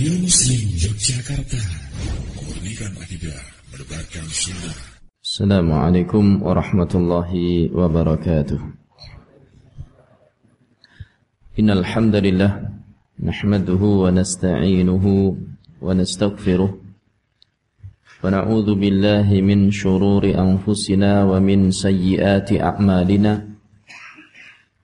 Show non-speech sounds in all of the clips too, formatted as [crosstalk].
Radio Muslim Yogyakarta. Sunnah Assalamualaikum warahmatullahi wabarakatuh. Innal hamdalillah nahmaduhu wa nasta'inuhu wa nastaghfiruh. Wa na'udzu billahi min shururi anfusina wa min sayyiati a'malina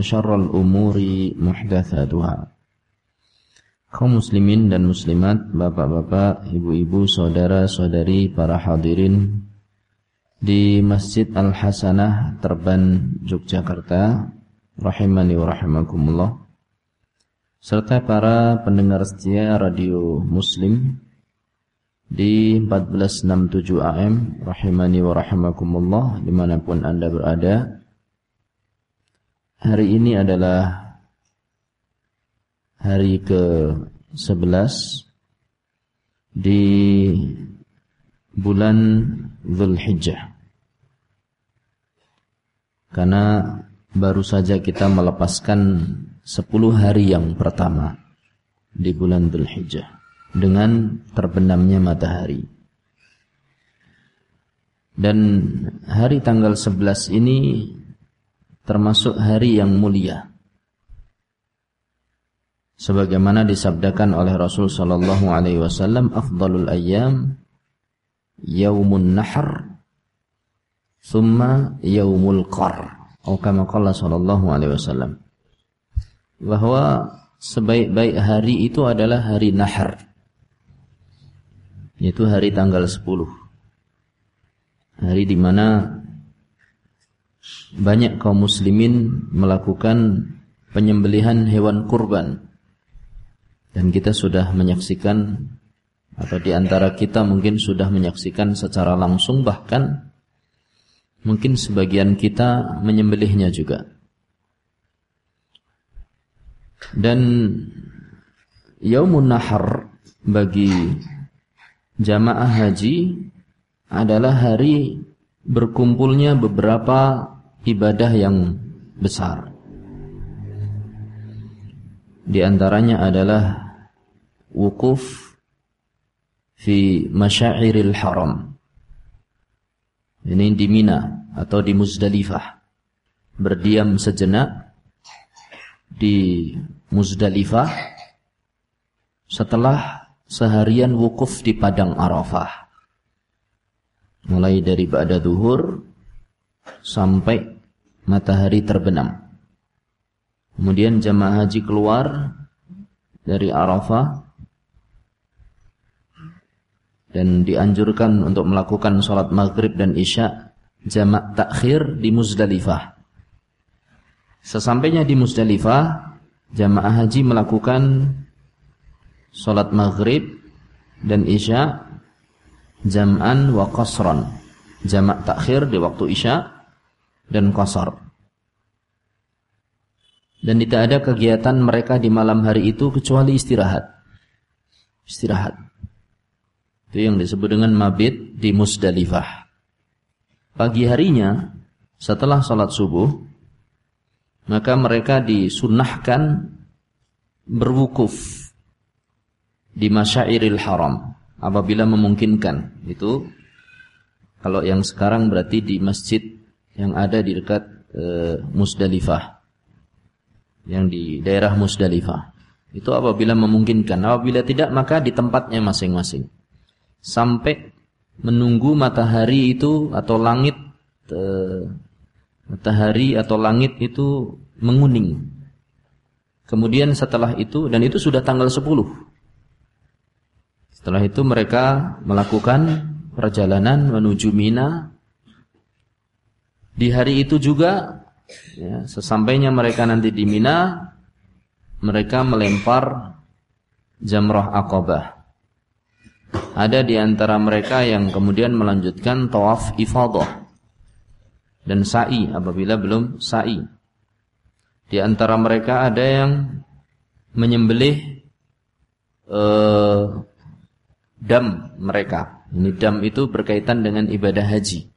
Syarrul umuri muhdatsatuha. Kaum muslimin dan muslimat, bapak-bapak, ibu-ibu, saudara-saudari, para hadirin di Masjid Al-Hasanah Terban Yogyakarta, rahimani wa rahimakumullah. Serta para pendengar setia radio Muslim di 1467 AM, rahimani wa rahimakumullah, di mana pun Anda berada. Hari ini adalah hari ke-11 di bulan Zulhijjah. Karena baru saja kita melepaskan 10 hari yang pertama di bulan Zulhijjah dengan terbenamnya matahari. Dan hari tanggal 11 ini termasuk hari yang mulia. Sebagaimana disabdakan oleh Rasul sallallahu alaihi wasallam, afdalul ayyam yaumun nahr thumma yaumul qar. Atau kama qala sallallahu alaihi wasallam. Bahwa sebaik-baik hari itu adalah hari nahar. Yaitu hari tanggal 10. Hari di mana banyak kaum muslimin melakukan penyembelihan hewan kurban. Dan kita sudah menyaksikan atau di antara kita mungkin sudah menyaksikan secara langsung bahkan mungkin sebagian kita menyembelihnya juga. Dan Yaumun Nahar bagi jamaah haji adalah hari berkumpulnya beberapa ibadah yang besar. Di antaranya adalah wukuf fi masyairil haram. Ini di Mina atau di Muzdalifah. Berdiam sejenak di Muzdalifah setelah seharian wukuf di padang Arafah. Mulai dari ba'da duhur sampai matahari terbenam. Kemudian jamaah haji keluar dari Arafah dan dianjurkan untuk melakukan sholat maghrib dan isya jamak takhir di Muzdalifah. Sesampainya di Muzdalifah, jamaah haji melakukan sholat maghrib dan isya jam'an wa qasran. Jamak takhir di waktu isya dan kosor. Dan tidak ada kegiatan mereka di malam hari itu kecuali istirahat. Istirahat. Itu yang disebut dengan mabit di Musdalifah. pagi harinya setelah sholat subuh maka mereka disunahkan berwukuf di masyairil haram apabila memungkinkan itu kalau yang sekarang berarti di masjid yang ada di dekat e, Musdalifah. Yang di daerah Musdalifah. Itu apabila memungkinkan. Apabila tidak maka di tempatnya masing-masing. Sampai menunggu matahari itu atau langit e, matahari atau langit itu menguning. Kemudian setelah itu dan itu sudah tanggal 10 setelah itu mereka melakukan perjalanan menuju Mina di hari itu juga ya, sesampainya mereka nanti di Mina mereka melempar jamrah akobah. Ada di antara mereka yang kemudian melanjutkan tawaf ifadah dan sa'i apabila belum sa'i. Di antara mereka ada yang menyembelih uh, dam mereka. Ini dam itu berkaitan dengan ibadah haji,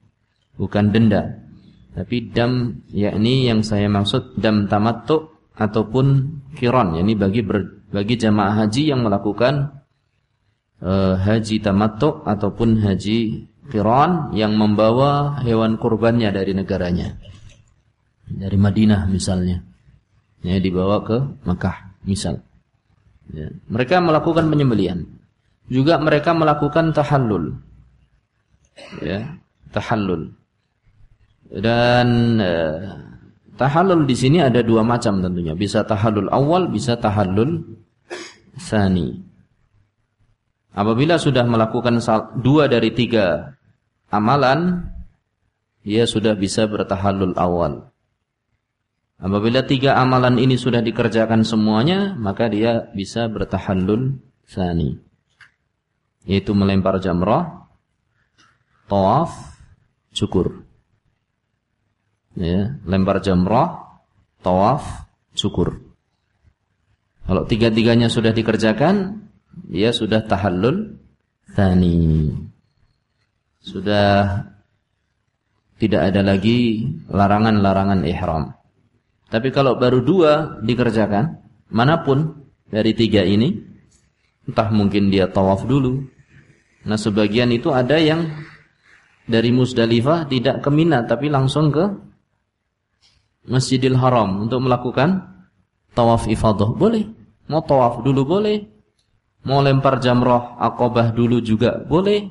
bukan denda. Tapi dam yakni yang saya maksud dam tamattu ataupun kiron yakni bagi ber, bagi jamaah haji yang melakukan uh, haji tamattu ataupun haji kiron yang membawa hewan kurbannya dari negaranya. Dari Madinah misalnya. Ya dibawa ke Mekah misal. Ya. Mereka melakukan penyembelian. Juga mereka melakukan tahallul. Ya, tahallul. Dan eh, tahallul di sini ada dua macam tentunya. Bisa tahallul awal, bisa tahallul sani. Apabila sudah melakukan dua dari tiga amalan, ia sudah bisa bertahallul awal. Apabila tiga amalan ini sudah dikerjakan semuanya, maka dia bisa bertahallul sani. Yaitu melempar jamrah, tawaf, cukur ya, lempar jamrah, tawaf, syukur. Kalau tiga-tiganya sudah dikerjakan, dia sudah tahallul tani. Sudah tidak ada lagi larangan-larangan ihram. Tapi kalau baru dua dikerjakan, mana pun dari tiga ini, entah mungkin dia tawaf dulu. Nah sebagian itu ada yang dari Musdalifah tidak ke Mina tapi langsung ke Masjidil Haram untuk melakukan tawaf ifadah boleh. Mau tawaf dulu boleh. Mau lempar jamrah akobah dulu juga boleh.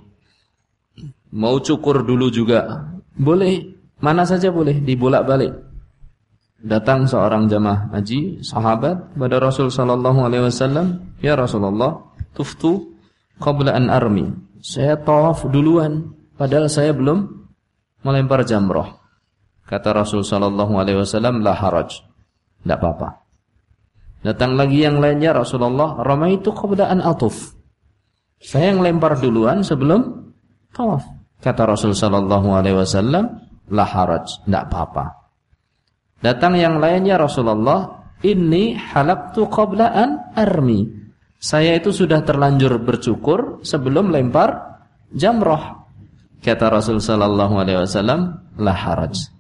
Mau cukur dulu juga boleh. Mana saja boleh dibolak-balik. Datang seorang jamaah haji sahabat pada Rasul sallallahu alaihi wasallam, "Ya Rasulullah, tuftu qabla an armi." Saya tawaf duluan padahal saya belum melempar jamrah. Kata Rasul sallallahu alaihi wasallam la haraj. Tidak apa-apa. Datang lagi yang lainnya Rasulullah, ramaitu qabla an atuf. Saya yang lempar duluan sebelum tawaf. Kata Rasul sallallahu alaihi wasallam, la haraj, tidak apa-apa. Datang yang lainnya Rasulullah, ini halaktu qabla an armi. Saya itu sudah terlanjur bercukur sebelum lempar jamroh. Kata Rasul sallallahu alaihi wasallam, la haraj.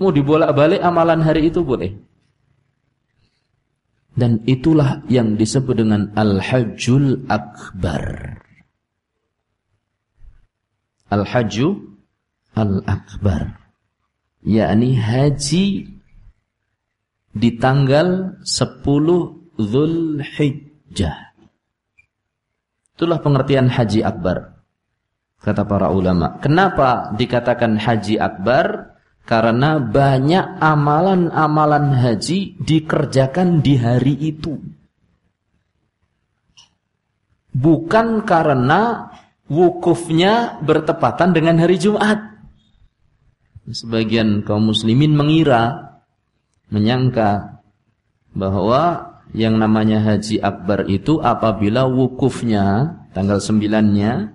Mau dibolak-balik amalan hari itu boleh. Dan itulah yang disebut dengan Al-Hajjul Akbar. Al-Hajju Al-Akbar. yakni haji di tanggal 10 Zulhijjah. Itulah pengertian haji akbar. Kata para ulama. Kenapa dikatakan haji akbar? Karena banyak amalan-amalan haji dikerjakan di hari itu. Bukan karena wukufnya bertepatan dengan hari Jumat. Sebagian kaum muslimin mengira, menyangka bahwa yang namanya haji akbar itu apabila wukufnya tanggal sembilannya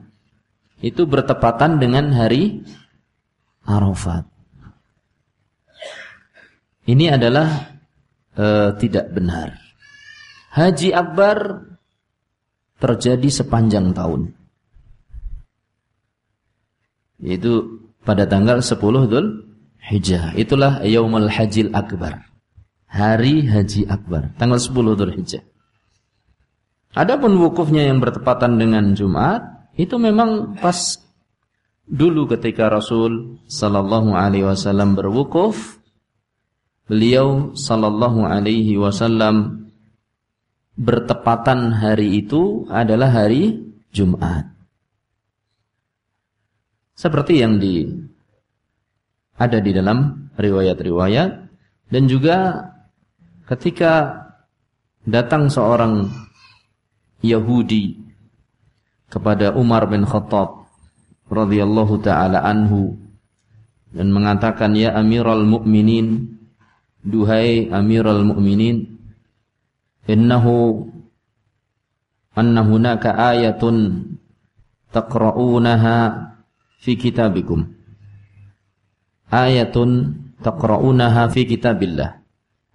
itu bertepatan dengan hari Arafat. Ini adalah uh, tidak benar. Haji akbar terjadi sepanjang tahun. Yaitu pada tanggal 10 Dhul Hijjah. Itulah Yaumul Hajil Akbar. Hari Haji Akbar, tanggal 10 Dhul Hijjah. Adapun wukufnya yang bertepatan dengan Jumat, itu memang pas dulu ketika Rasul sallallahu alaihi wasallam berwukuf, beliau sallallahu alaihi wasallam bertepatan hari itu adalah hari Jumat. Seperti yang di ada di dalam riwayat-riwayat dan juga ketika datang seorang Yahudi kepada Umar bin Khattab radhiyallahu taala anhu dan mengatakan ya Amirul Mukminin duhai Amirul Mukminin innahu anna hunaka ayatun taqra'unaha fi kitabikum. Ayatun taqra'unaha fi kitabillah.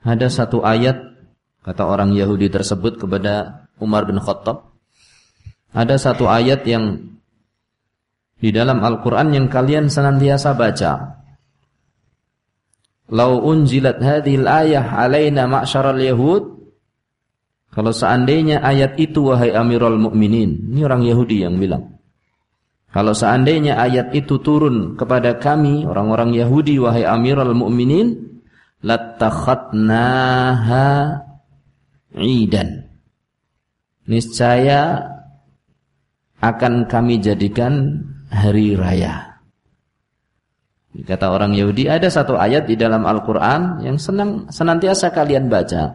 Ada satu ayat kata orang Yahudi tersebut kepada Umar bin Khattab. Ada satu ayat yang di dalam Al-Qur'an yang kalian senantiasa baca Lau unzilat hadhil ayah alaina ma'syaral yahud Kalau seandainya ayat itu wahai Amirul Mukminin, ini orang Yahudi yang bilang. Kalau seandainya ayat itu turun kepada kami orang-orang Yahudi wahai Amirul Mukminin latakhatnaha idan. Niscaya akan kami jadikan hari raya. Kata orang Yahudi ada satu ayat di dalam Al-Qur'an yang senang senantiasa kalian baca.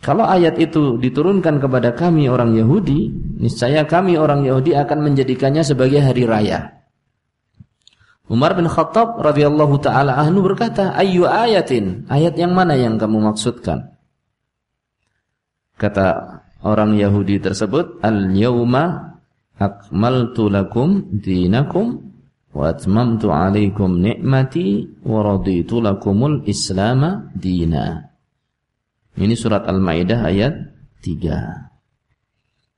Kalau ayat itu diturunkan kepada kami orang Yahudi, niscaya kami orang Yahudi akan menjadikannya sebagai hari raya. Umar bin Khattab radhiyallahu taala anhu berkata, "Ayyu ayatin? Ayat yang mana yang kamu maksudkan?" Kata orang Yahudi tersebut, "Al-yauma akmaltu lakum dinakum wa atmamtu 'alaikum ni'mati wa raditu lakumul Islam dina." Ini surat Al-Maidah ayat 3.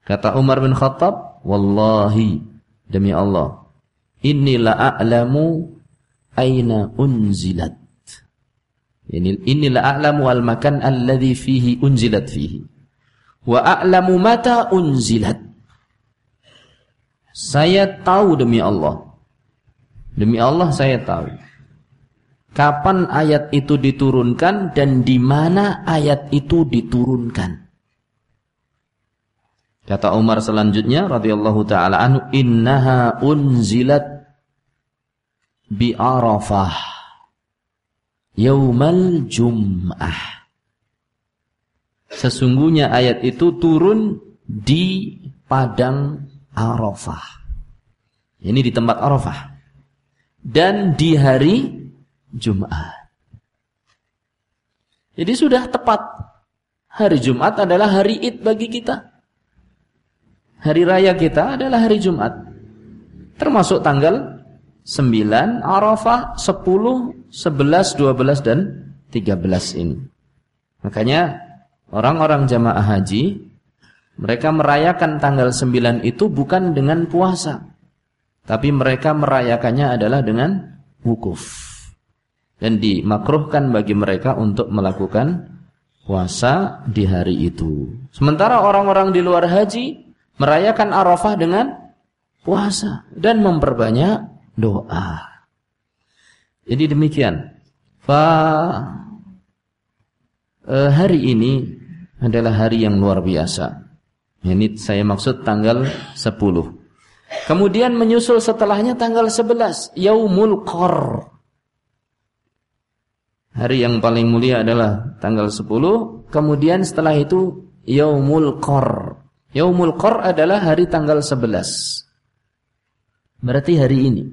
Kata Umar bin Khattab, "Wallahi demi Allah, inni la aina unzilat." Inni la al-makan alladhi fihi unzilat fihi. Mata unzilat. Saya tahu demi Allah. Demi Allah saya tahu kapan ayat itu diturunkan dan di mana ayat itu diturunkan. Kata Umar selanjutnya radhiyallahu taala anhu innaha unzilat bi Arafah yaumal jum'ah. Sesungguhnya ayat itu turun di padang Arafah. Ini di tempat Arafah. Dan di hari Jumat. Jadi sudah tepat. Hari Jumat adalah hari Id bagi kita. Hari raya kita adalah hari Jumat. Termasuk tanggal 9, Arafah, 10, 11, 12 dan 13 ini. Makanya orang-orang jamaah haji mereka merayakan tanggal 9 itu bukan dengan puasa. Tapi mereka merayakannya adalah dengan wukuf dan dimakruhkan bagi mereka untuk melakukan puasa di hari itu. Sementara orang-orang di luar haji merayakan Arafah dengan puasa dan memperbanyak doa. Jadi demikian. Fa eh, hari ini adalah hari yang luar biasa. Ini saya maksud tanggal 10. Kemudian menyusul setelahnya tanggal 11, Yaumul Qor. Hari yang paling mulia adalah tanggal 10, kemudian setelah itu Yaumul Qor. Yaumul Qor adalah hari tanggal 11. Berarti hari ini.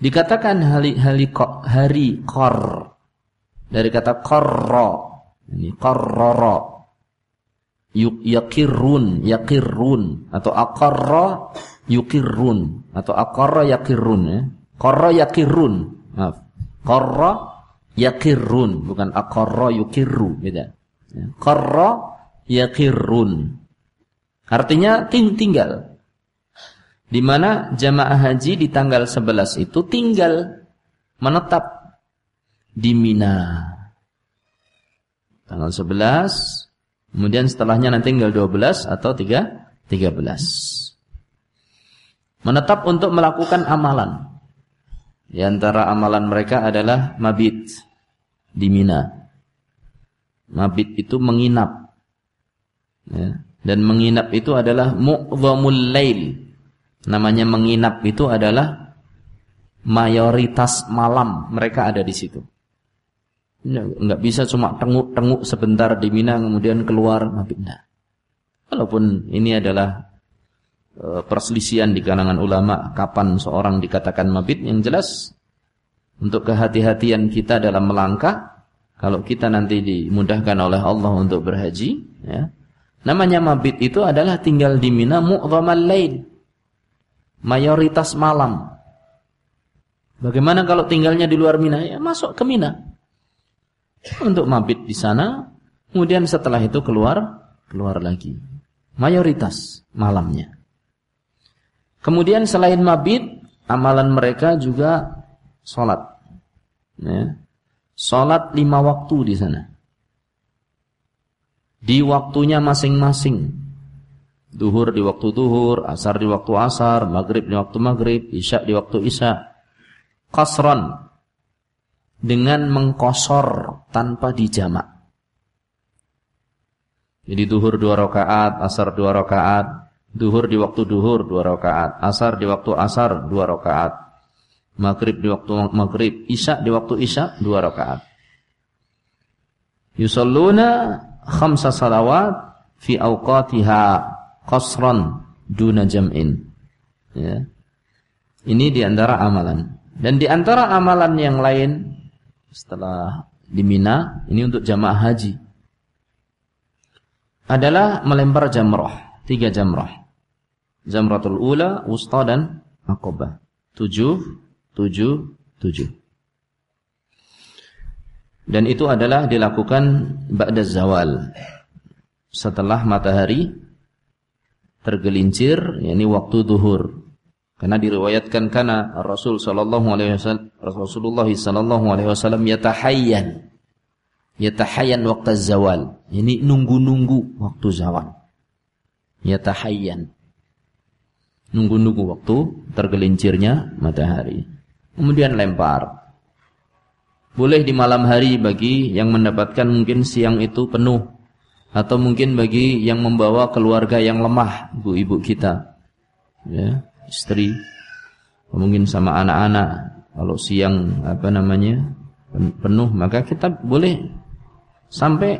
Dikatakan hari hari hari Qor dari kata qarra. Ini qarrara. Yakirun, yakirun atau aqarra yukirun atau aqarra yakirun ya. Qarra yakirun. Maaf. Qarra yakirun bukan aqarra yukirru beda ya. qarra yakirun artinya ting tinggal Di mana jamaah haji di tanggal 11 itu tinggal menetap di Mina. Tanggal 11, kemudian setelahnya nanti tinggal 12 atau 3, 13. Menetap untuk melakukan amalan. Di antara amalan mereka adalah mabit di Mina. Mabit itu menginap. Ya. Dan menginap itu adalah mu'zamul lail. Namanya menginap itu adalah mayoritas malam mereka ada di situ. Enggak bisa cuma tenguk-tenguk sebentar di Mina kemudian keluar mabit. Nah. Walaupun ini adalah e, perselisihan di kalangan ulama kapan seorang dikatakan mabit yang jelas untuk kehati-hatian kita dalam melangkah kalau kita nanti dimudahkan oleh Allah untuk berhaji ya Namanya mabit itu adalah tinggal di Mina mu'dhamal lain. Mayoritas malam. Bagaimana kalau tinggalnya di luar Mina? Ya masuk ke Mina. Untuk mabit di sana, kemudian setelah itu keluar keluar lagi. Mayoritas malamnya. Kemudian selain mabit, amalan mereka juga sholat. Ya. Sholat lima waktu di sana di waktunya masing-masing. Duhur di waktu duhur, asar di waktu asar, maghrib di waktu maghrib, isya di waktu isya. Kasron dengan mengkosor tanpa dijamak. Jadi duhur dua rakaat, asar dua rakaat, duhur di waktu duhur dua rakaat, asar di waktu asar dua rakaat, maghrib di waktu maghrib, isya di waktu isya dua rakaat. Yusalluna khamsa salawat fi awqatiha qasran duna jam'in. Ya. Ini di antara amalan. Dan di antara amalan yang lain setelah di Mina ini untuk jamaah haji adalah melempar jamrah, tiga jamrah. Jamratul ula, wusta dan akobah. Tujuh, tujuh, tujuh. Dan itu adalah dilakukan ba'da zawal. Setelah matahari tergelincir, yakni waktu duhur. Karena diriwayatkan karena Rasul sallallahu alaihi wasallam Rasulullah sallallahu alaihi wasallam yatahayyan yatahayyan waktu zawal. Ini nunggu-nunggu waktu zawal. Yatahayyan. Nunggu-nunggu waktu tergelincirnya matahari. Kemudian lempar. Boleh di malam hari bagi yang mendapatkan mungkin siang itu penuh atau mungkin bagi yang membawa keluarga yang lemah, ibu-ibu kita. Ya, istri mungkin sama anak-anak. Kalau siang apa namanya? penuh maka kita boleh sampai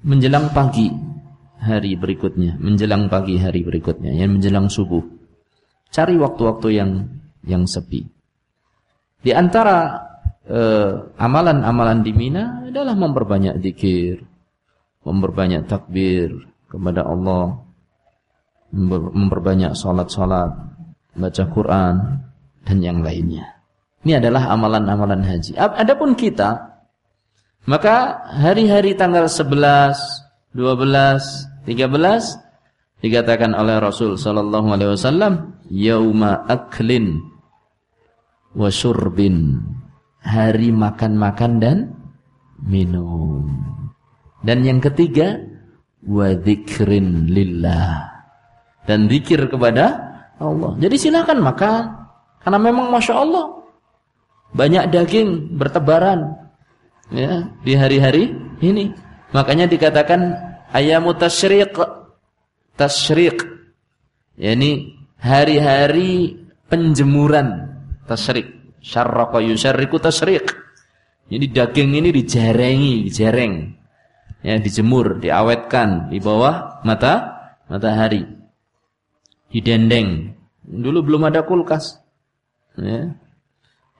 menjelang pagi hari berikutnya, menjelang pagi hari berikutnya, yang menjelang subuh. Cari waktu-waktu yang yang sepi. Di antara Eh, amalan-amalan di Mina adalah memperbanyak zikir, memperbanyak takbir kepada Allah, memperbanyak salat-salat, baca Quran dan yang lainnya. Ini adalah amalan-amalan haji. Adapun kita maka hari-hari tanggal 11, 12, 13 dikatakan oleh Rasul sallallahu alaihi wasallam yauma aklin wa syurbin hari makan-makan dan minum. Dan yang ketiga, wa dzikrin lillah. Dan zikir kepada Allah. Jadi silakan makan. Karena memang Masya Allah. Banyak daging bertebaran. Ya, di hari-hari ini. Makanya dikatakan ayamu tasyriq. Tasyriq. Yani hari-hari penjemuran. Tasyriq syarraqa yusarriku tasriq. Jadi daging ini dijarengi, dijareng. Ya, dijemur, diawetkan di bawah mata matahari. Didendeng. Dulu belum ada kulkas. Ya.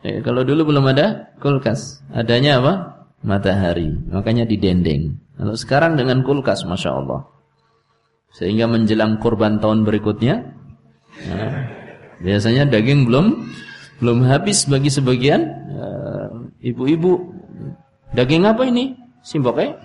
ya. kalau dulu belum ada kulkas, adanya apa? Matahari. Makanya didendeng. Kalau sekarang dengan kulkas, masya Allah. Sehingga menjelang kurban tahun berikutnya, ya, biasanya daging belum belum habis bagi sebagian eh, ibu-ibu. Uh, Daging apa ini? Simboknya?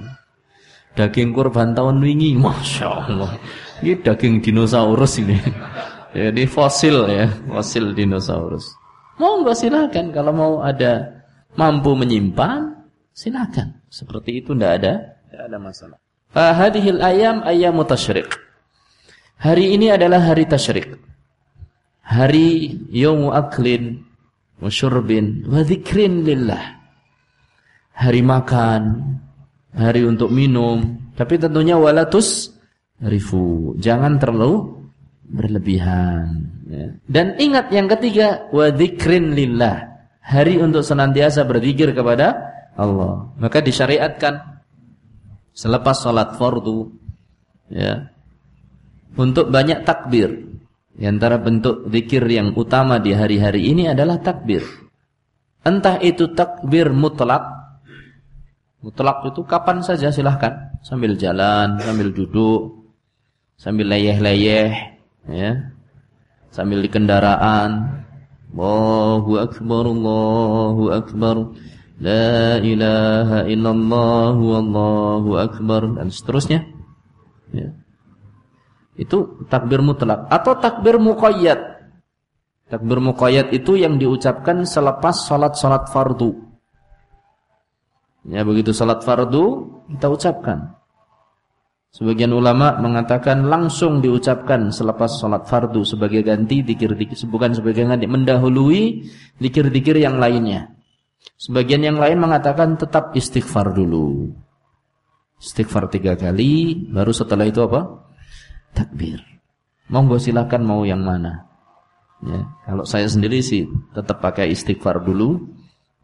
Daging kurban tahun wingi. Masya Allah. Ini daging dinosaurus ini. [laughs] Jadi fosil ya, fosil dinosaurus. Mau nggak silakan kalau mau ada mampu menyimpan, silakan. Seperti itu tidak ada, tidak ada masalah. Fahadihil ayam ayam tasyrik. Hari ini adalah hari tasyrik. Hari yaumu aklin wa syurbin wa dzikrin lillah. Hari makan, hari untuk minum, tapi tentunya walatus rifu. Jangan terlalu berlebihan. Ya. Dan ingat yang ketiga, wa dzikrin lillah. Hari untuk senantiasa berzikir kepada Allah. Maka disyariatkan selepas sholat fardu ya untuk banyak takbir di antara bentuk zikir yang utama di hari-hari ini adalah takbir entah itu takbir mutlak mutlak itu kapan saja silahkan sambil jalan sambil duduk sambil leyeh-leyeh ya sambil di kendaraan Allahu akbar Allahu akbar La ilaha illallah wallahu akbar dan seterusnya. Ya. Itu takbir mutlak atau takbir muqayyad. Takbir muqayyad itu yang diucapkan selepas salat-salat fardu. Ya, begitu salat fardu kita ucapkan. Sebagian ulama mengatakan langsung diucapkan selepas salat fardu sebagai ganti dikir-dikir bukan sebagai ganti mendahului dikir-dikir yang lainnya. Sebagian yang lain mengatakan tetap istighfar dulu. Istighfar tiga kali, baru setelah itu apa? Takbir. Monggo silakan mau yang mana. Ya, kalau saya sendiri sih tetap pakai istighfar dulu.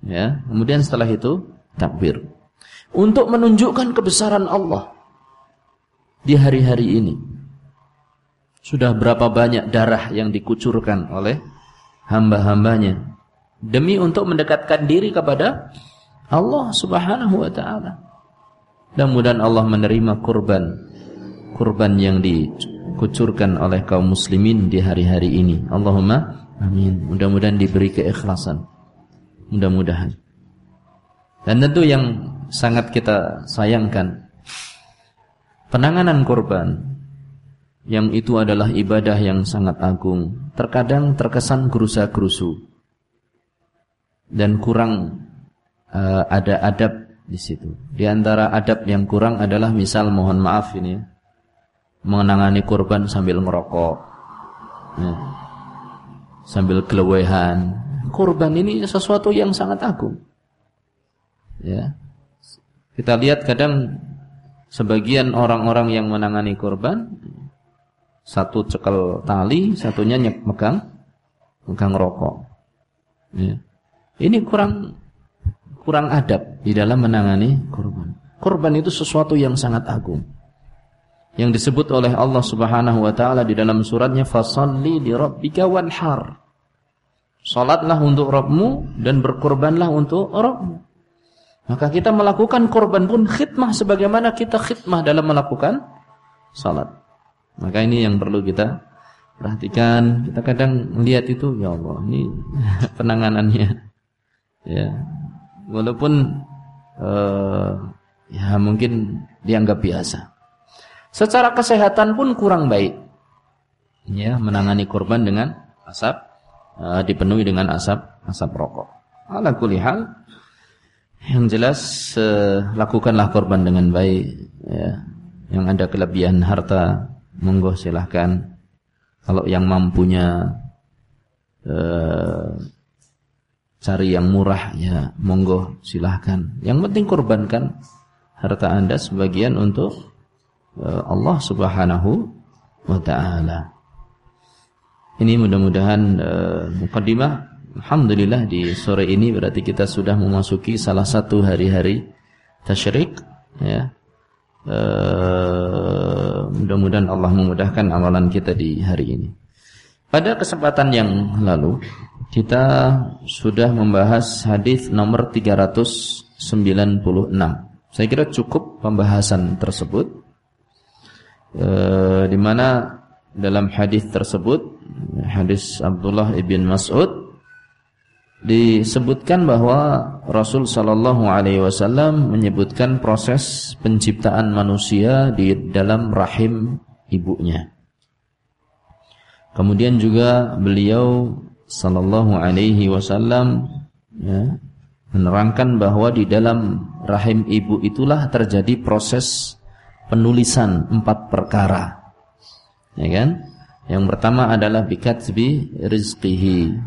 Ya, kemudian setelah itu takbir. Untuk menunjukkan kebesaran Allah di hari-hari ini. Sudah berapa banyak darah yang dikucurkan oleh hamba-hambanya demi untuk mendekatkan diri kepada Allah Subhanahu wa taala. Mudah-mudahan Allah menerima kurban kurban yang dikucurkan oleh kaum muslimin di hari-hari ini. Allahumma amin. Mudah-mudahan diberi keikhlasan. Mudah-mudahan. Dan tentu yang sangat kita sayangkan penanganan kurban yang itu adalah ibadah yang sangat agung terkadang terkesan gerusa-gerusu dan kurang uh, ada adab di situ. Di antara adab yang kurang adalah misal mohon maaf ini ya, mengenangani kurban sambil ngerokok. Ya. Sambil kelewehan. Kurban ini sesuatu yang sangat agung. Ya. Kita lihat kadang sebagian orang-orang yang menangani kurban satu cekel tali, satunya megang megang rokok. Ya. Ini kurang kurang adab di dalam menangani korban. Korban itu sesuatu yang sangat agung. Yang disebut oleh Allah Subhanahu wa taala di dalam suratnya fasalli li rabbika wanhar. Salatlah untuk Rabbmu dan berkorbanlah untuk Rabbmu. Maka kita melakukan korban pun khidmah sebagaimana kita khidmah dalam melakukan salat. Maka ini yang perlu kita perhatikan. Kita kadang melihat itu, ya Allah, ini [laughs] penanganannya. Ya. Walaupun uh, ya mungkin dianggap biasa. Secara kesehatan pun kurang baik. Ya menangani korban dengan asap uh, dipenuhi dengan asap asap rokok. Ala kulihal yang jelas uh, lakukanlah korban dengan baik ya. Yang ada kelebihan harta monggo silahkan. Kalau yang mampunya uh, cari yang murah ya monggo silahkan. Yang penting korbankan harta anda sebagian untuk uh, Allah subhanahu wa ta'ala. Ini mudah-mudahan uh, mukaddimah Alhamdulillah di sore ini berarti kita sudah memasuki salah satu hari-hari tasyrik ya uh, mudah-mudahan Allah memudahkan amalan kita di hari ini pada kesempatan yang lalu kita sudah membahas hadis nomor 396. Saya kira cukup pembahasan tersebut. E, di mana dalam hadis tersebut hadis Abdullah ibn Mas'ud disebutkan bahwa Rasul sallallahu alaihi wasallam menyebutkan proses penciptaan manusia di dalam rahim ibunya. Kemudian juga beliau sallallahu alaihi wasallam ya, menerangkan bahwa di dalam rahim ibu itulah terjadi proses penulisan empat perkara. Ya kan? Yang pertama adalah bikatsbi rizqihi.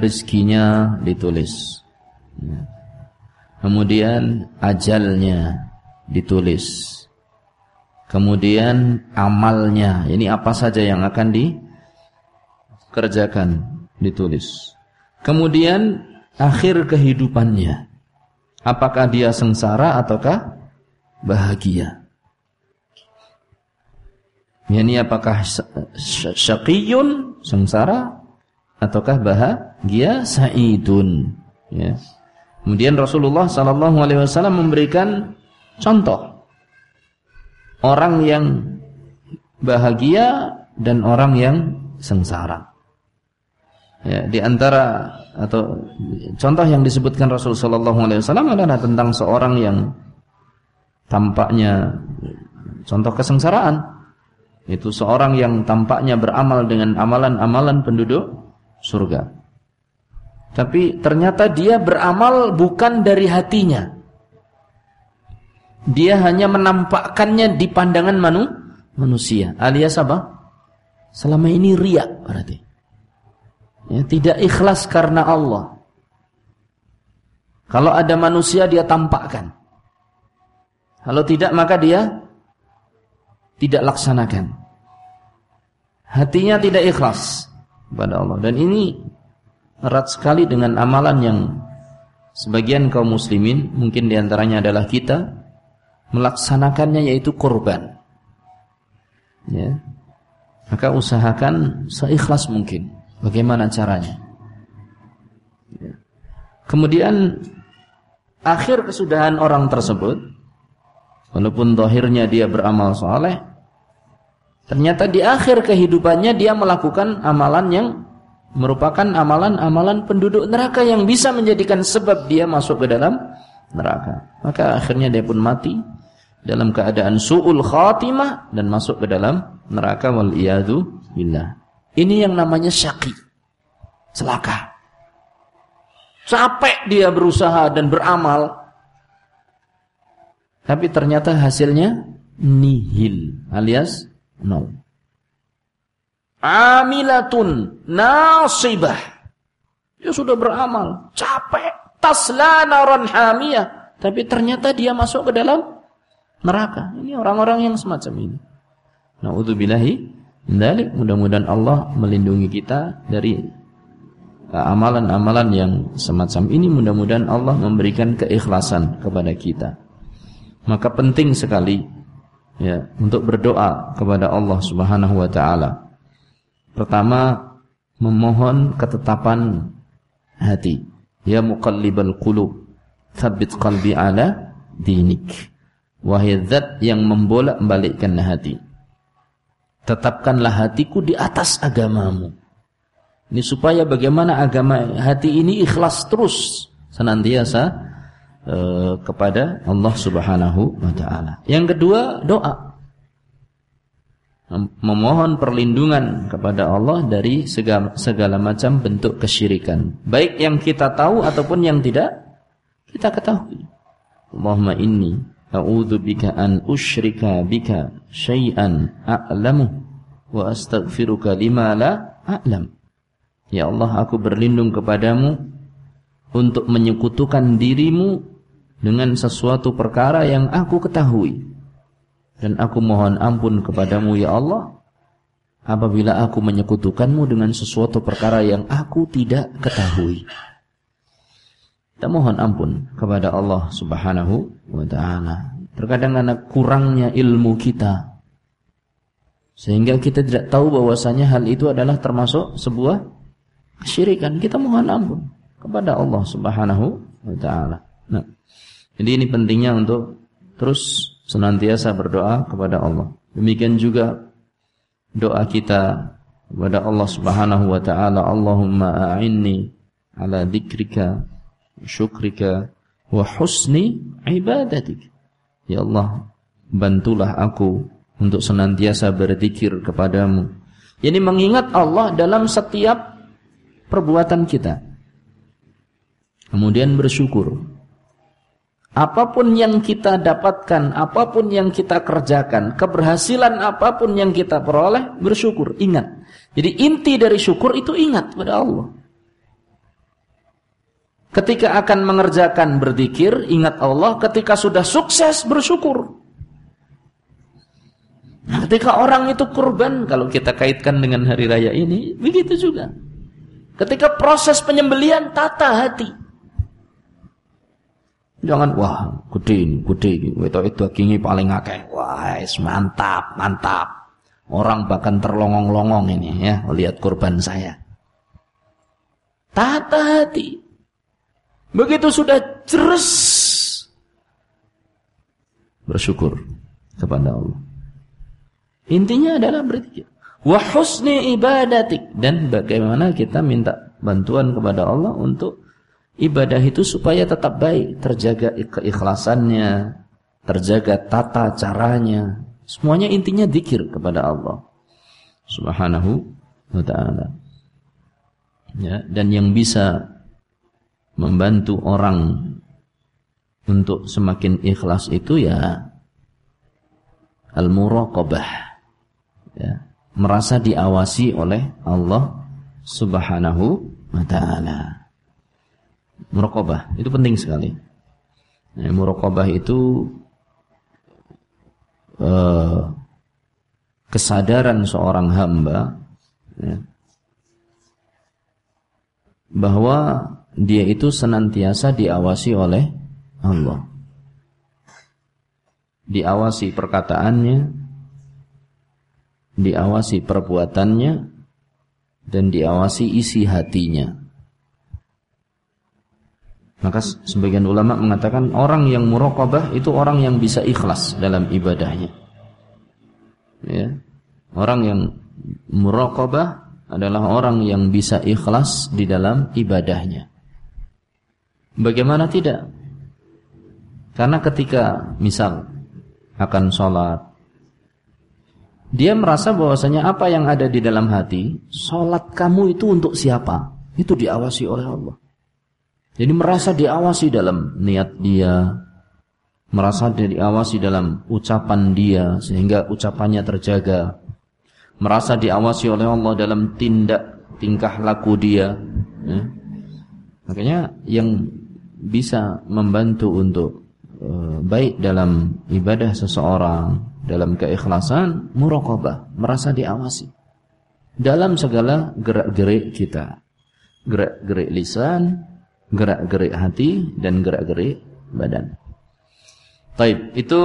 Rizkinya ditulis. Ya. Kemudian ajalnya ditulis. Kemudian amalnya, ini apa saja yang akan dikerjakan, ditulis. Kemudian akhir kehidupannya. Apakah dia sengsara ataukah bahagia? Yani apakah syaqiyun sengsara ataukah bahagia saidun ya. Kemudian Rasulullah sallallahu alaihi wasallam memberikan contoh orang yang bahagia dan orang yang sengsara. Ya, di antara atau contoh yang disebutkan Rasul sallallahu alaihi wasallam adalah tentang seorang yang tampaknya contoh kesengsaraan. Itu seorang yang tampaknya beramal dengan amalan-amalan penduduk surga. Tapi ternyata dia beramal bukan dari hatinya. Dia hanya menampakkannya di pandangan manu, manusia. Alias apa? Selama ini riak berarti. Ya, tidak ikhlas karena Allah. Kalau ada manusia dia tampakkan. Kalau tidak maka dia tidak laksanakan. Hatinya tidak ikhlas kepada Allah. Dan ini erat sekali dengan amalan yang sebagian kaum muslimin, mungkin di antaranya adalah kita, melaksanakannya yaitu korban. Ya. Maka usahakan seikhlas mungkin. Bagaimana caranya? Ya. Kemudian akhir kesudahan orang tersebut walaupun dohirnya dia beramal soleh ternyata di akhir kehidupannya dia melakukan amalan yang merupakan amalan-amalan penduduk neraka yang bisa menjadikan sebab dia masuk ke dalam neraka maka akhirnya dia pun mati dalam keadaan su'ul khatimah dan masuk ke dalam neraka wal iyadu billah. Ini yang namanya syaki. Celaka. Capek dia berusaha dan beramal. Tapi ternyata hasilnya nihil alias nol. Amilatun nasibah. Dia sudah beramal, capek, tasla naran hamiyah, tapi ternyata dia masuk ke dalam neraka. Ini orang-orang yang semacam ini. Nauzubillahi dzalik. Mudah-mudahan Allah melindungi kita dari uh, amalan-amalan yang semacam ini. Mudah-mudahan Allah memberikan keikhlasan kepada kita. Maka penting sekali ya untuk berdoa kepada Allah Subhanahu wa taala. Pertama, memohon ketetapan hati. Ya muqallibal qulub, tsabbit qalbi ala dinik. Wahai yang membolak-balikkan hati. Tetapkanlah hatiku di atas agamamu. Ini supaya bagaimana agama hati ini ikhlas terus senantiasa uh, kepada Allah Subhanahu wa taala. Yang kedua, doa. Memohon perlindungan kepada Allah dari segala, segala macam bentuk kesyirikan, baik yang kita tahu ataupun yang tidak kita ketahui. Allahumma inni A'udzu bika an usyrika bika syai'an a'lamu wa astaghfiruka lima la a'lam. Ya Allah, aku berlindung kepadamu untuk menyekutukan dirimu dengan sesuatu perkara yang aku ketahui. Dan aku mohon ampun kepadamu ya Allah apabila aku menyekutukanmu dengan sesuatu perkara yang aku tidak ketahui. Kita mohon ampun kepada Allah Subhanahu wa taala. Terkadang karena kurangnya ilmu kita sehingga kita tidak tahu bahwasanya hal itu adalah termasuk sebuah kesyirikan. Kita mohon ampun kepada Allah Subhanahu wa taala. Nah, jadi ini pentingnya untuk terus senantiasa berdoa kepada Allah. Demikian juga doa kita kepada Allah Subhanahu wa taala, Allahumma a'inni ala dzikrika syukrika wa husni ibadatik. Ya Allah, bantulah aku untuk senantiasa berzikir kepadamu, Yani mengingat Allah dalam setiap perbuatan kita. Kemudian bersyukur. Apa pun yang kita dapatkan, apa pun yang kita kerjakan, keberhasilan apa pun yang kita peroleh, bersyukur, ingat. Jadi inti dari syukur itu ingat pada Allah. Ketika akan mengerjakan berzikir, ingat Allah. Ketika sudah sukses, bersyukur. Nah, ketika orang itu kurban, kalau kita kaitkan dengan hari raya ini, begitu juga. Ketika proses penyembelian, tata hati. Jangan wah gede ini, gede ini. Itu itu dagingnya paling akeh. Wah, mantap, mantap. Orang bahkan terlongong-longong ini ya, lihat kurban saya. Tata hati. Begitu sudah jeres bersyukur kepada Allah. Intinya adalah berzikir. Wa husni ibadatik dan bagaimana kita minta bantuan kepada Allah untuk ibadah itu supaya tetap baik, terjaga keikhlasannya, terjaga tata caranya. Semuanya intinya zikir kepada Allah Subhanahu wa taala. Ya, dan yang bisa membantu orang untuk semakin ikhlas itu ya al-muraqabah. Ya, merasa diawasi oleh Allah Subhanahu wa taala. Muraqabah itu penting sekali. Nah, muraqabah itu uh, kesadaran seorang hamba ya, bahwa dia itu senantiasa diawasi oleh Allah. Diawasi perkataannya, diawasi perbuatannya, dan diawasi isi hatinya. Maka sebagian ulama mengatakan orang yang muraqabah itu orang yang bisa ikhlas dalam ibadahnya. Ya. Orang yang muraqabah adalah orang yang bisa ikhlas di dalam ibadahnya. Bagaimana tidak? Karena ketika misal akan sholat, dia merasa bahwasanya apa yang ada di dalam hati, sholat kamu itu untuk siapa? Itu diawasi oleh Allah. Jadi merasa diawasi dalam niat dia, merasa diawasi dalam ucapan dia sehingga ucapannya terjaga. Merasa diawasi oleh Allah dalam tindak tingkah laku dia. Ya. Makanya yang bisa membantu untuk uh, baik dalam ibadah seseorang, dalam keikhlasan, muraqabah, merasa diawasi dalam segala gerak-gerik kita. Gerak-gerik lisan, gerak-gerik hati dan gerak-gerik badan. Taib, itu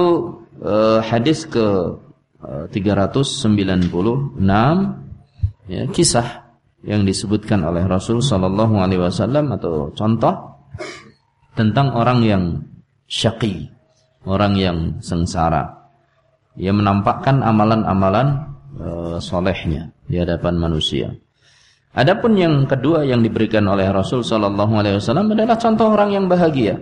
uh, hadis ke uh, 396 ya, kisah yang disebutkan oleh Rasul sallallahu alaihi wasallam atau contoh tentang orang yang syaqi, orang yang sengsara. Ia menampakkan amalan-amalan uh, solehnya di hadapan manusia. Adapun yang kedua yang diberikan oleh Rasul sallallahu alaihi wasallam adalah contoh orang yang bahagia.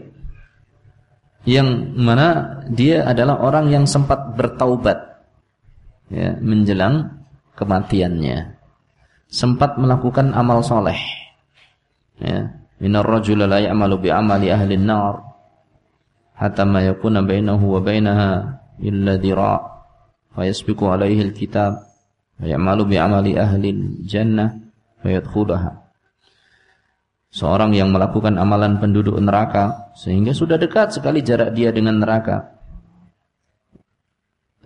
Yang mana dia adalah orang yang sempat bertaubat ya, menjelang kematiannya. Sempat melakukan amal soleh. Ya, Innar rajula la ya'malu bi amali ahli an-nar hatta ma yakuna bainahu wa bainaha illa dira' fa yasbiqu alaihi al-kitab wa ya'malu bi amali ahli al-jannah fayadkhulaha. Seorang yang melakukan amalan penduduk neraka sehingga sudah dekat sekali jarak dia dengan neraka.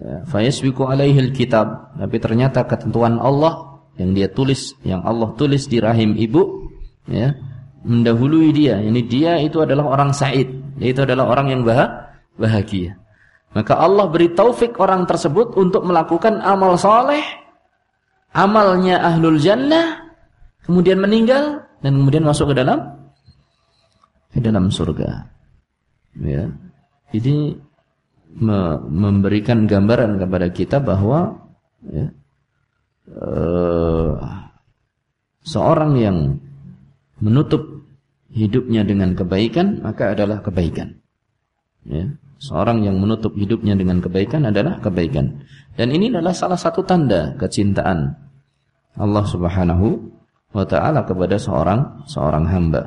Ya, fayasbiqu alaihi kitab, tapi ternyata ketentuan Allah yang dia tulis, yang Allah tulis di rahim ibu, ya, mendahului dia. Ini dia itu adalah orang said, itu adalah orang yang bahagia. Maka Allah beri taufik orang tersebut untuk melakukan amal soleh, amalnya ahlul jannah, kemudian meninggal dan kemudian masuk ke dalam ke dalam surga. Ya. Jadi me memberikan gambaran kepada kita bahwa ya, uh, seorang yang menutup hidupnya dengan kebaikan maka adalah kebaikan. Ya. Seorang yang menutup hidupnya dengan kebaikan adalah kebaikan. Dan ini adalah salah satu tanda kecintaan Allah Subhanahu wa taala kepada seorang seorang hamba.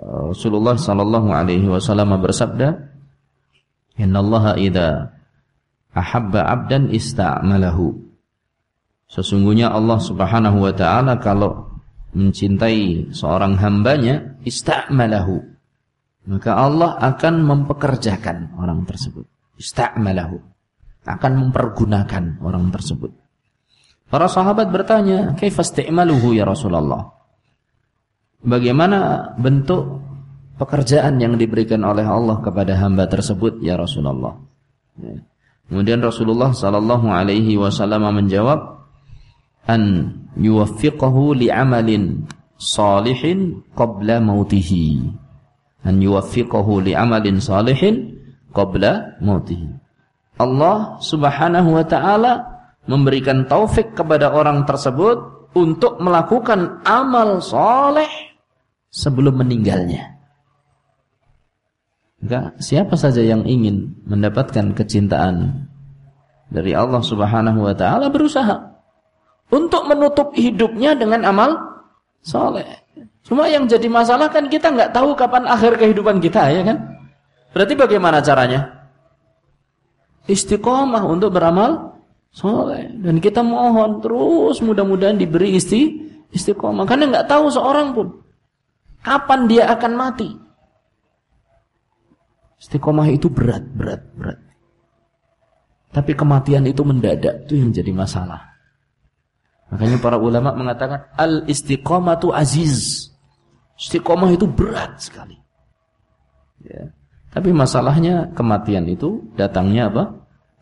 Rasulullah sallallahu alaihi wasallam bersabda, "Innallaha idza ahabba 'abdan ista'malahu." Sesungguhnya Allah Subhanahu wa taala kalau mencintai seorang hambanya, ista'malahu. Maka Allah akan mempekerjakan orang tersebut. Ista'malahu. Akan mempergunakan orang tersebut. Para sahabat bertanya, "Kaifasti'maluhu ya Rasulullah?" Bagaimana bentuk pekerjaan yang diberikan oleh Allah kepada hamba tersebut ya Rasulullah? Ya. Kemudian Rasulullah sallallahu alaihi wasallam menjawab, "An yuwaffiqahu li'amalin salihin qabla mautihi." An yuwaffiqahu li'amalin salihin qabla mautihi. Allah Subhanahu wa taala memberikan taufik kepada orang tersebut untuk melakukan amal soleh sebelum meninggalnya. Enggak, siapa saja yang ingin mendapatkan kecintaan dari Allah Subhanahu wa taala berusaha untuk menutup hidupnya dengan amal soleh. Cuma yang jadi masalah kan kita nggak tahu kapan akhir kehidupan kita ya kan? Berarti bagaimana caranya? Istiqomah untuk beramal soleh dan kita mohon terus mudah-mudahan diberi isti istiqomah. Karena nggak tahu seorang pun kapan dia akan mati. Istiqomah itu berat berat berat. Tapi kematian itu mendadak itu yang jadi masalah. Makanya para ulama mengatakan al istiqomah itu aziz. Istiqomah itu berat sekali. Ya. Tapi masalahnya kematian itu datangnya apa?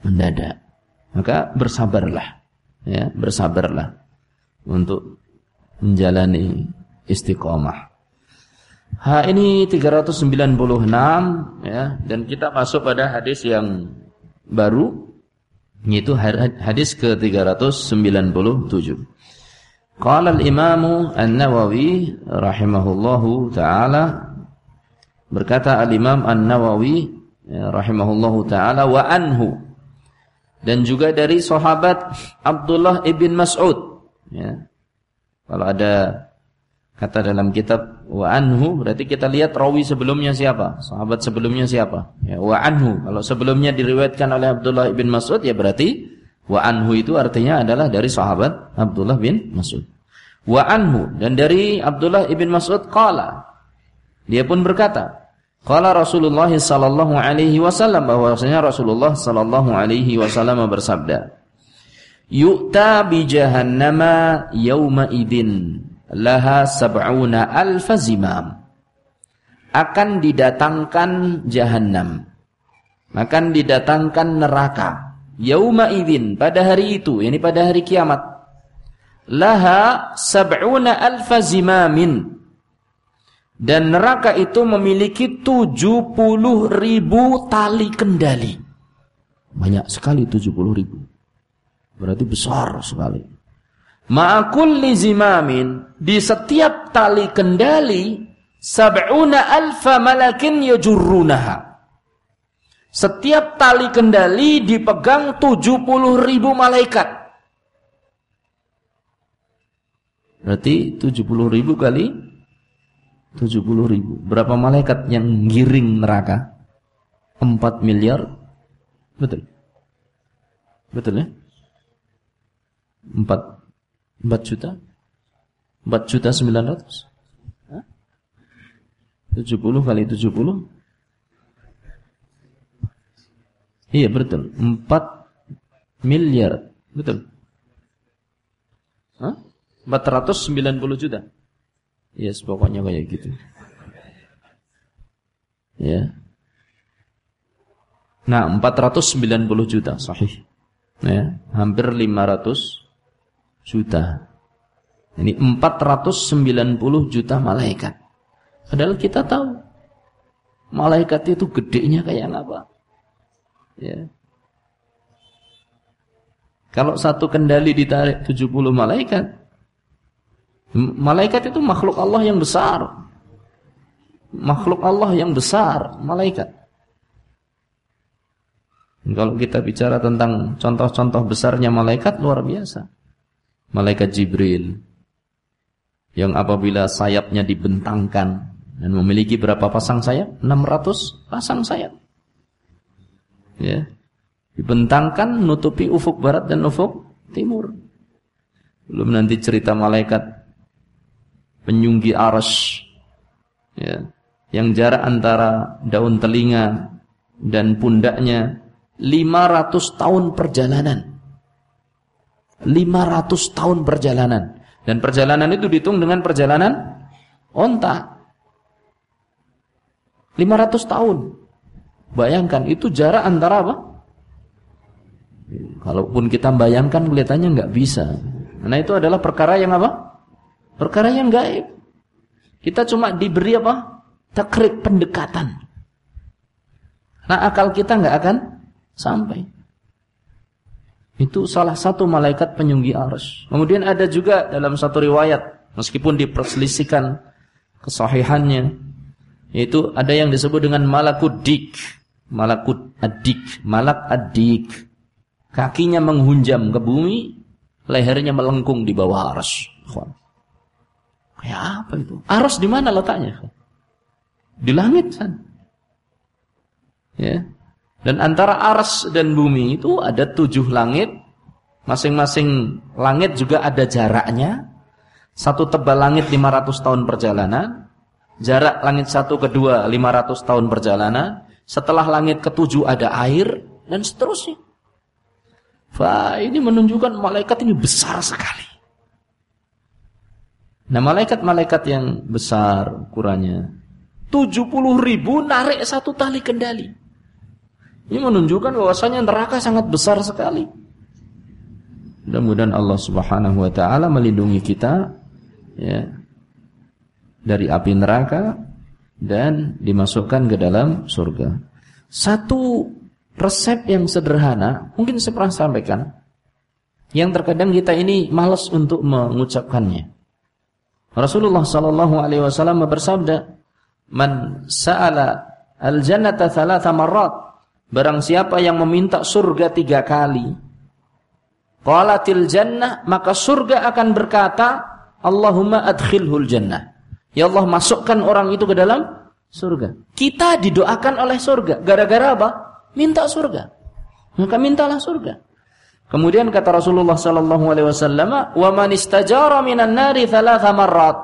Mendadak maka bersabarlah ya bersabarlah untuk menjalani istiqomah. Ha ini 396 ya dan kita masuk pada hadis yang baru yaitu hadis ke 397 Qala al-Imam An-Nawawi rahimahullahu taala berkata al-Imam An-Nawawi ya, rahimahullahu taala wa anhu dan juga dari sahabat Abdullah ibn Mas'ud ya. Kalau ada kata dalam kitab wa anhu berarti kita lihat rawi sebelumnya siapa? Sahabat sebelumnya siapa? Ya, wa anhu. Kalau sebelumnya diriwayatkan oleh Abdullah ibn Mas'ud ya berarti wa anhu itu artinya adalah dari sahabat Abdullah bin Mas'ud. Wa anhu dan dari Abdullah ibn Mas'ud qala dia pun berkata Qala Rasulullah sallallahu alaihi wasallam bahwasanya Rasulullah sallallahu alaihi wasallam bersabda Yu'ta bi jahannama yauma idin laha sab'una alf zimam. Akan didatangkan jahanam akan didatangkan neraka. Yauma idin pada hari itu ini pada hari kiamat. Laha sab'una alf zimamin dan neraka itu memiliki 70 ribu tali kendali. Banyak sekali 70 ribu. Berarti besar sekali. Ma'akulli zimamin. Di setiap tali kendali. Sab'una alfa malakin yajurrunaha. Setiap tali kendali dipegang 70 ribu malaikat. Berarti 70 ribu kali 70 ribu. Berapa malaikat yang giring neraka? 4 miliar. Betul. Betul ya? 4 4 juta? 4 juta 900? Hah? 70 kali 70? Iya betul. 4 miliar. Betul. Hah? 490 juta. Yes, pokoknya kayak gitu. Ya. Nah, 490 juta sahih. Ya, hampir 500 juta. Ini 490 juta malaikat. Padahal kita tahu malaikat itu gedenya kayak apa. Ya. Kalau satu kendali ditarik 70 malaikat, Malaikat itu makhluk Allah yang besar. Makhluk Allah yang besar, malaikat. Kalau kita bicara tentang contoh-contoh besarnya malaikat luar biasa. malaikat Jibril yang apabila sayapnya dibentangkan dan memiliki berapa pasang sayap? 600 pasang sayap. Ya. Dibentangkan nutupi ufuk barat dan ufuk timur. Belum nanti cerita malaikat penyunggi aras ya, yang jarak antara daun telinga dan pundaknya 500 tahun perjalanan. 500 tahun perjalanan. Dan perjalanan itu dihitung dengan perjalanan onta. 500 tahun. Bayangkan itu jarak antara apa? Kalaupun kita bayangkan kelihatannya nggak bisa. Karena itu adalah perkara yang apa? Perkara yang gaib. Kita cuma diberi apa? Takrib pendekatan. Nah akal kita nggak akan sampai. Itu salah satu malaikat penyunggi arus. Kemudian ada juga dalam satu riwayat, meskipun diperselisihkan kesahihannya, yaitu ada yang disebut dengan malakut dik, malakut adik, malak adik. Kakinya menghunjam ke bumi, lehernya melengkung di bawah arus. Kayak apa itu? Arus di mana letaknya? Di langit kan? Ya, dan antara ars dan bumi itu ada tujuh langit. Masing-masing langit juga ada jaraknya. Satu tebal langit 500 tahun perjalanan. Jarak langit satu kedua 500 tahun perjalanan. Setelah langit ketujuh ada air. Dan seterusnya. Wah ini menunjukkan malaikat ini besar sekali. Nah malaikat-malaikat yang besar ukurannya 70 ribu narik satu tali kendali. Ini menunjukkan bahwasanya neraka sangat besar sekali. Mudah-mudahan Allah Subhanahu wa taala melindungi kita ya dari api neraka dan dimasukkan ke dalam surga. Satu resep yang sederhana, mungkin saya pernah sampaikan, yang terkadang kita ini malas untuk mengucapkannya. Rasulullah sallallahu alaihi wasallam bersabda, "Man sa'ala al-jannata thalatha marrat Barang siapa yang meminta surga tiga kali. Qalatil jannah, maka surga akan berkata, Allahumma adkhilhul jannah. Ya Allah masukkan orang itu ke dalam surga. Kita didoakan oleh surga. Gara-gara apa? Minta surga. Maka mintalah surga. Kemudian kata Rasulullah sallallahu alaihi wasallam, "Wa man istajara minan nari thalatha marrat."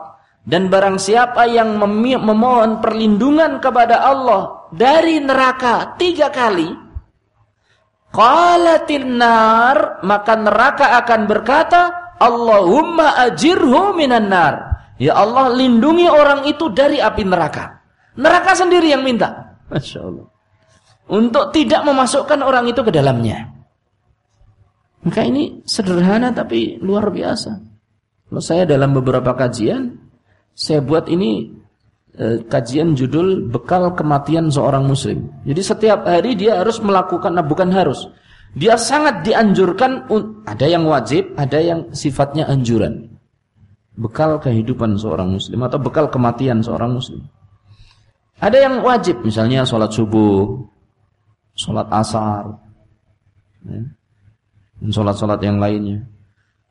Dan barang siapa yang memohon perlindungan kepada Allah dari neraka tiga kali, qalatin nar, maka neraka akan berkata, Allahumma ajirhu minan nar. Ya Allah lindungi orang itu dari api neraka. Neraka sendiri yang minta. Masya. Untuk tidak memasukkan orang itu ke dalamnya. Maka ini sederhana tapi luar biasa. Kalau saya dalam beberapa kajian, saya buat ini eh, kajian judul bekal kematian seorang muslim. Jadi setiap hari dia harus melakukan, nah bukan harus. Dia sangat dianjurkan, ada yang wajib, ada yang sifatnya anjuran. Bekal kehidupan seorang muslim atau bekal kematian seorang muslim. Ada yang wajib, misalnya sholat subuh, sholat asar, ya, dan sholat-sholat yang lainnya.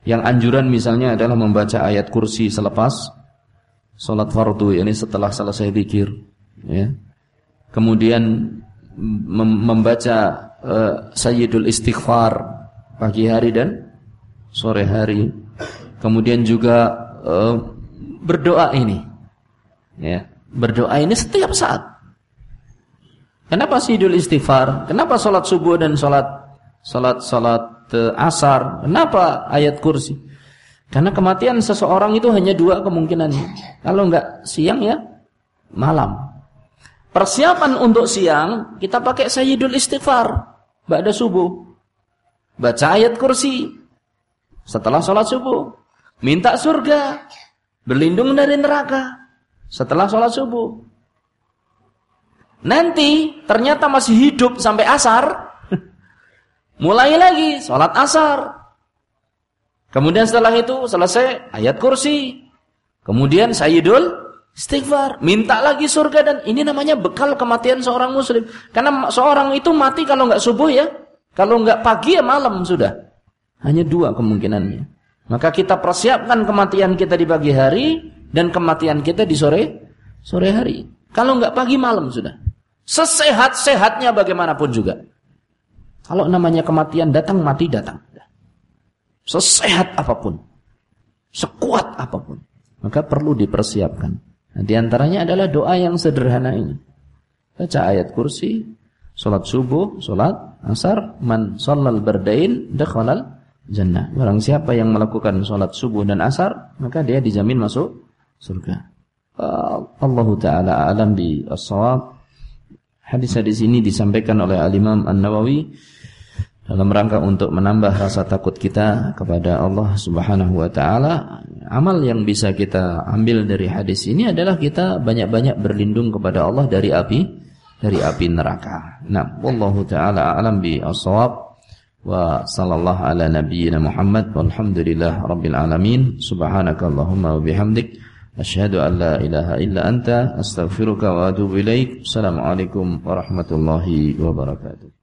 Yang anjuran misalnya adalah membaca ayat kursi selepas Salat fardu ini setelah selesai zikir ya. Kemudian mem membaca uh, Sayyidul Istighfar pagi hari dan sore hari. Kemudian juga uh, berdoa ini. Ya, berdoa ini setiap saat. Kenapa Sayyidul Istighfar? Kenapa salat subuh dan salat salat uh, asar? Kenapa ayat kursi? Karena kematian seseorang itu hanya dua kemungkinannya. Kalau enggak siang ya malam. Persiapan untuk siang kita pakai sayyidul istighfar. Ba'da subuh. Baca ayat kursi. Setelah sholat subuh. Minta surga. Berlindung dari neraka. Setelah sholat subuh. Nanti ternyata masih hidup sampai asar. Mulai lagi sholat asar. Kemudian setelah itu selesai ayat kursi. Kemudian sayyidul istighfar. Minta lagi surga dan ini namanya bekal kematian seorang muslim. Karena seorang itu mati kalau nggak subuh ya. Kalau nggak pagi ya malam sudah. Hanya dua kemungkinannya. Maka kita persiapkan kematian kita di pagi hari dan kematian kita di sore sore hari. Kalau nggak pagi malam sudah. Sesehat-sehatnya bagaimanapun juga. Kalau namanya kematian datang mati datang. Sesehat apa pun. Sekuat apa pun. Maka perlu dipersiapkan. Nah, di antaranya adalah doa yang sederhana ini. Baca ayat kursi, Salat subuh, salat asar, man sallal bardain dakhalal jannah. Barang siapa yang melakukan salat subuh dan asar, maka dia dijamin masuk surga. Uh, Allah taala alam bi as-shawab. Hadis-hadis ini disampaikan oleh Al-Imam An-Nawawi dalam rangka untuk menambah rasa takut kita kepada Allah Subhanahu wa taala. Amal yang bisa kita ambil dari hadis ini adalah kita banyak-banyak berlindung kepada Allah dari api dari api neraka. Nah, wallahu taala alam bi ashawab wa sallallahu ala nabiyyina Muhammad walhamdulillah rabbil alamin. Subhanakallahumma wa bihamdik asyhadu an la ilaha illa anta astaghfiruka wa atubu ilaik. Assalamualaikum warahmatullahi wabarakatuh.